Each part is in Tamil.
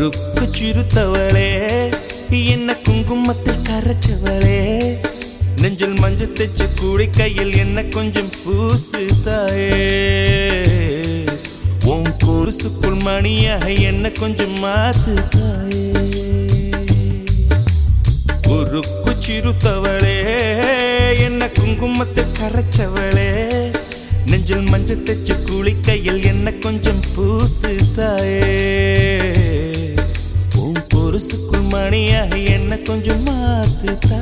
ருக்கு சிறுத்தவளே என்ன குங்குமத்தில் கரைச்சவளே. நெஞ்சில் மஞ்சு தைச்சு கூடி கையில் என்ன கொஞ்சம் பூசு தாயே உன் குருசுக்குள் மணியாக என்ன கொஞ்சம் மாத்து தாயே உருக்கு சிறுத்தவளே என்ன குங்குமத்தில் கரைச்சவளே. நெஞ்சில் மஞ்சு தைச்சு மாத்து தாயே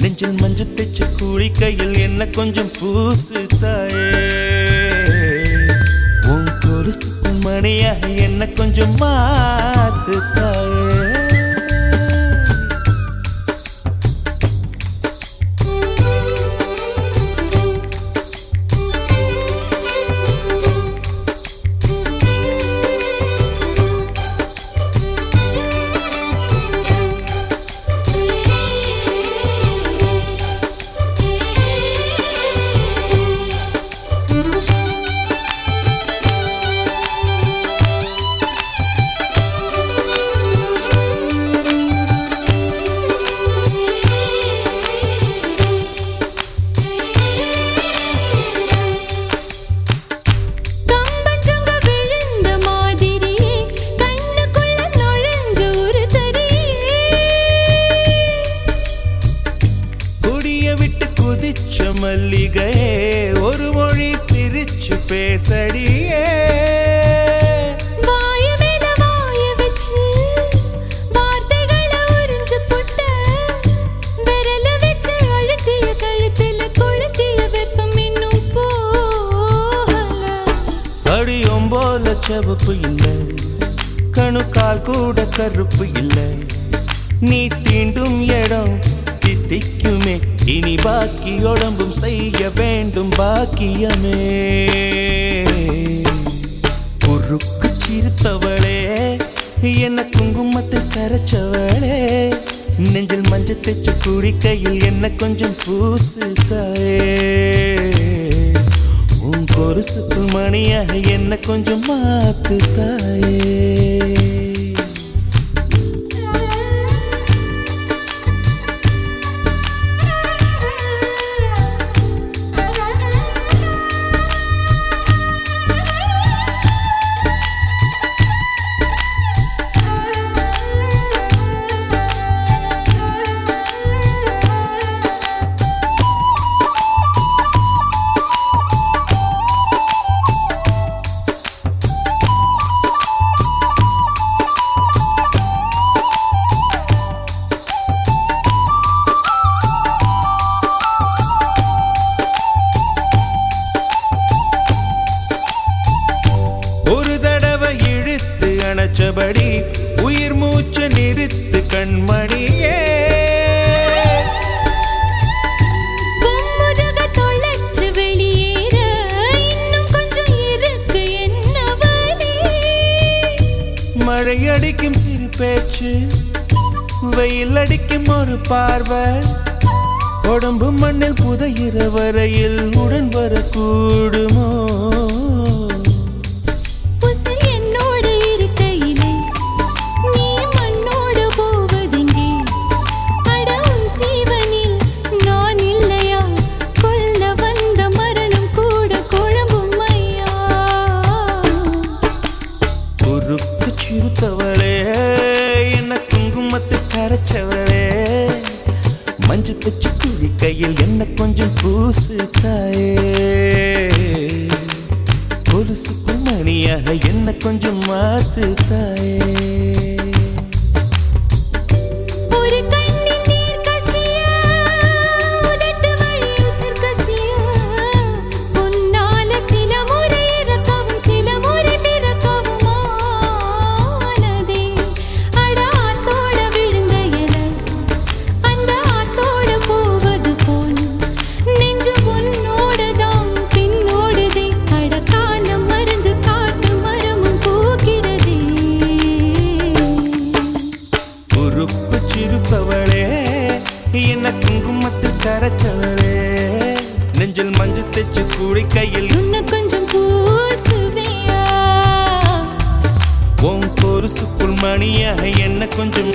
நெஞ்சில் மஞ்சள் தைச்சு கையில் என்ன கொஞ்சம் பூசு தாயே. உன் கொலுசுக்கு மணியாக என்ன கொஞ்சம் மாத்து தாயே. மல்லிகையே ஒரு மொழி சிரிச்சு பேசடியே. போல செவப்பு இல்லை கணுக்கால் கூட கருப்பு இல்லை. நீ தீண்டும் இடம் தித்திக்குமே. இனி பாக்கி உடம்பும் செய்ய வேண்டும் பாக்கியமே. குறுக்கு சிரித்தவளே என்ன குங்குமத்தை கரைச்சவளே. நெஞ்சில் மஞ்சள் தைச்சு குடிக்கையில் என்ன கொஞ்சம் பூசு உன் கொலுசுக்குள் மணியாக என்ன கொஞ்சம் மாத்து தாயே மழை அடிக்கும் சிறு பேச்சு வெயில் அடிக்கும் ஒரு பார்வை. உடம்பு மண்ணில் புதையிற வரையில் உடன் வரக்கூடுமோ? கொஞ்சம் மாத்து தாயே உறுப்பு சிறுப்பவளே என்ன குங்குமத்து கரைச்சவளே நெஞ்சில் மஞ்சள் தைச்சு கூடி கையில் இன்னும் கொஞ்சம் பூசுவியா? உன் பொருசுக்குள் மணியாக என்ன கொஞ்சம்